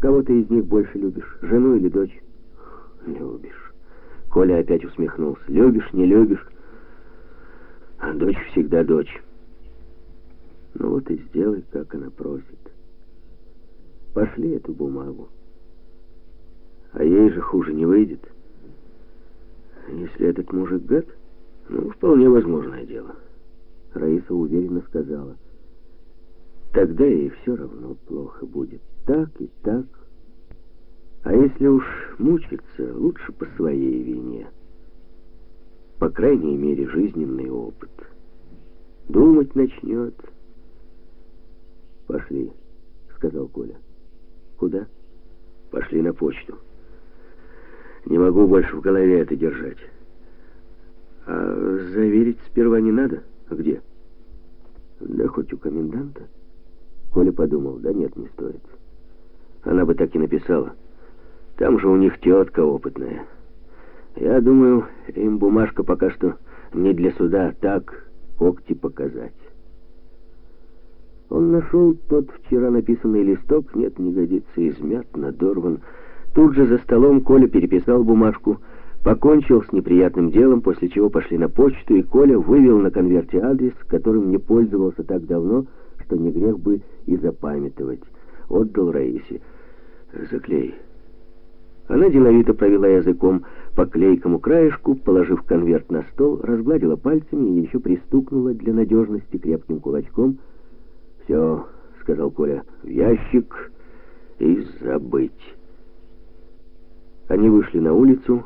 Кого ты из них больше любишь, жену или дочь? Любишь. Коля опять усмехнулся. Любишь, не любишь. А дочь всегда дочь. Ну вот и сделай, как она просит. Пошли эту бумагу. А ей же хуже не выйдет. Если этот мужик гад, ну, вполне возможное дело. Раиса уверенно сказала. Тогда ей все равно плохо будет. Так и так. А если уж мучиться, лучше по своей вине. По крайней мере, жизненный опыт. Думать начнет. «Пошли», — сказал Коля. «Куда?» «Пошли на почту. Не могу больше в голове это держать». «А заверить сперва не надо? А где?» «Да хоть у коменданта». Коля подумал, да нет, не стоит. Она бы так и написала. Там же у них тетка опытная. Я думаю, им бумажка пока что не для суда, так когти показать. Он нашел тот вчера написанный листок, нет, не годится, измят, надорван. Тут же за столом Коля переписал бумажку, покончил с неприятным делом, после чего пошли на почту, и Коля вывел на конверте адрес, которым не пользовался так давно, что не грех бы и запамятовать. Отдал Раисе. «Заклей». Она деловито провела языком по клейкому краешку, положив конверт на стол, разгладила пальцами и еще пристукнула для надежности крепким кулачком — «Все», — сказал Коля, — «в ящик и забыть». Они вышли на улицу,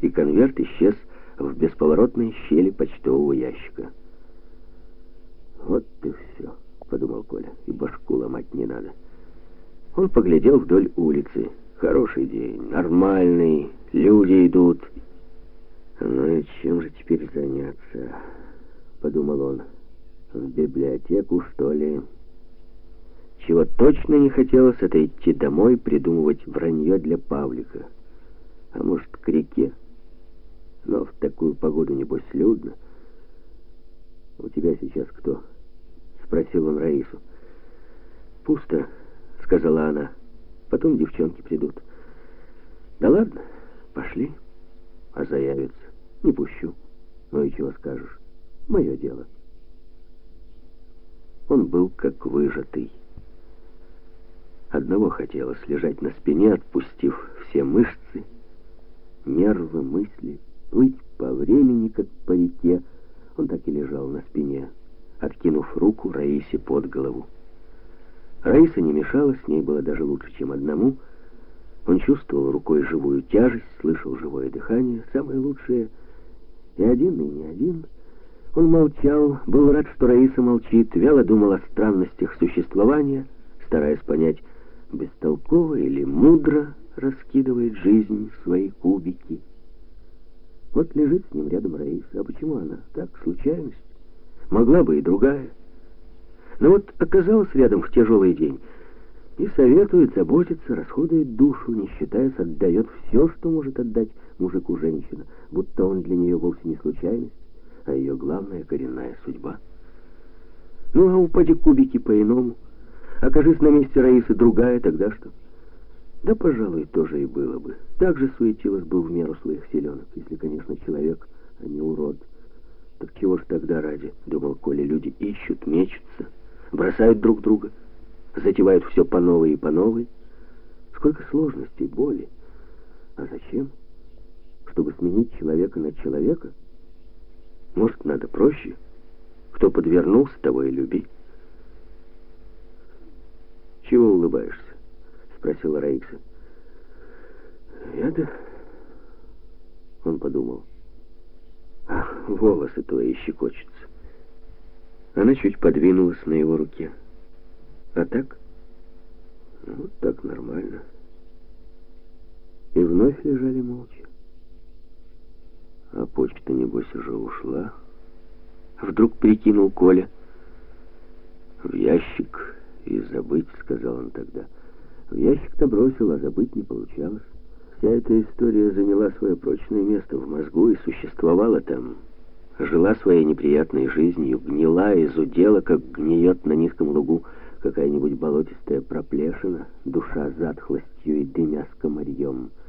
и конверт исчез в бесповоротной щели почтового ящика. «Вот и все», — подумал Коля, — «и башку ломать не надо». Он поглядел вдоль улицы. Хороший день, нормальный, люди идут. «Ну и чем же теперь заняться?» — подумал он. В библиотеку, что ли? Чего точно не хотелось, это идти домой, придумывать вранье для Павлика. А может, к реке? Но в такую погоду, небось, людно. «У тебя сейчас кто?» — спросил он Раису. «Пусто», — сказала она. «Потом девчонки придут». «Да ладно, пошли». «А заявится?» «Не пущу». «Ну и чего скажешь?» «Мое дело». Он был как выжатый. Одного хотелось лежать на спине, отпустив все мышцы, нервы, мысли, плыть по времени, как по реке. Он так и лежал на спине, откинув руку Раисе под голову. Раиса не мешала, с ней было даже лучше, чем одному. Он чувствовал рукой живую тяжесть, слышал живое дыхание, самое лучшее. И один, и не один — он молчал, был рад, что Раиса молчит, вяло думал о странностях существования, стараясь понять, бестолково или мудро раскидывает жизнь свои кубики. Вот лежит с ним рядом Раиса. А почему она? Так, случайность. Могла бы и другая. Но вот оказалась рядом в тяжелый день. И советует, заботится, расходует душу, не считаясь, отдает все, что может отдать мужику женщина, будто он для нее вовсе не случайность а ее главная коренная судьба. Ну, а упади кубики по-иному. Окажись на месте Раисы другая, тогда что? Да, пожалуй, тоже и было бы. Так же суетилась бы в меру своих селенок, если, конечно, человек, а не урод. Так чего ж тогда ради, думал Коля, люди ищут, мечутся, бросают друг друга, затевают все по новой и по новой. Сколько сложностей, боли. А зачем? Чтобы сменить человека на человека — может, надо проще? Кто подвернулся, того и люби. «Чего улыбаешься?» — спросила Раиса. «Я-то...» Он подумал. «Ах, волосы твои щекочутся». Она чуть подвинулась на его руке. «А так?» «Вот так нормально». И вновь лежали молча. А почта, небось, уже ушла. Вдруг прикинул Коля. В ящик и забыть, сказал он тогда. В ящик-то бросил, а забыть не получалось. Вся эта история заняла свое прочное место в мозгу и существовала там. Жила своей неприятной жизнью, гнила, изудела, как гниет на низком лугу какая-нибудь болотистая проплешина, душа затхлостью и дымя с комарьем —